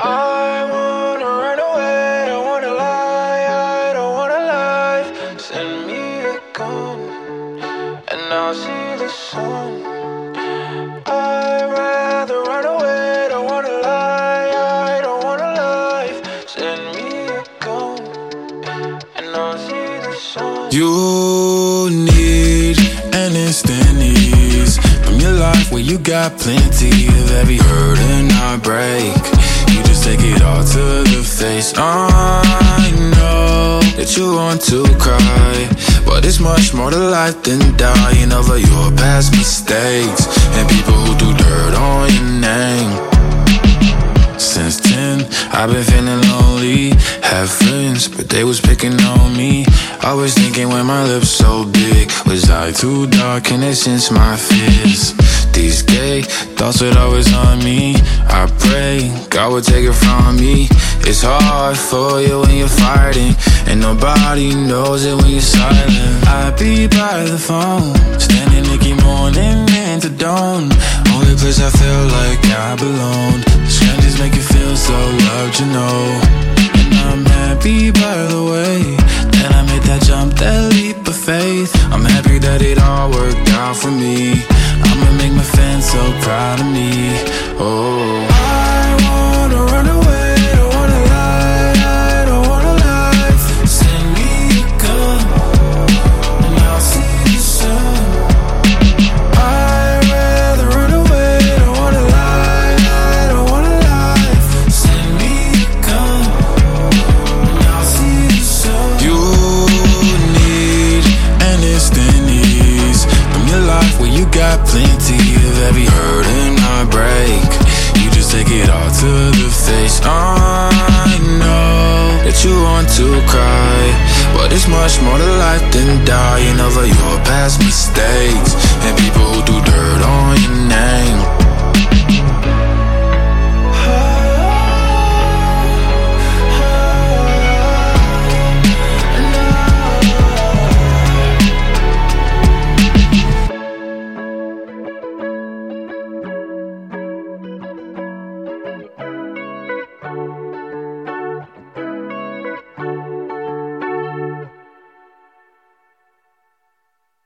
I wanna run away, I wanna lie, don't wanna life. Send me a gun, and I'll see the sun. I'd rather run away, don't wanna lie, don't wanna life. Send me a gun, and I'll see the sun. You need an instant ease from your life where you got plenty of every hurt and heartbreak. You just take it all to the face. I know that you want to cry, but it's much more to life than dying over your past mistakes and people who do dirt on your name. Since 10, I've been feeling lonely. Have friends, but they was picking on me. Always thinking when my lips so big, was I too dark and it since my fears? These gay thoughts would always on me. I pray God would take it from me. It's hard for you when you're fighting, and nobody knows it when you're silent. I be by the phone, standing Nicky morning into dawn. Only place I feel like I belong. Strangers make you feel so loved, you know. And I'm happy by the way that I made that jump, that leap of faith. I'm happy that it all worked out for me. So proud of me. Oh, you want to cry, but it's much more to life than dying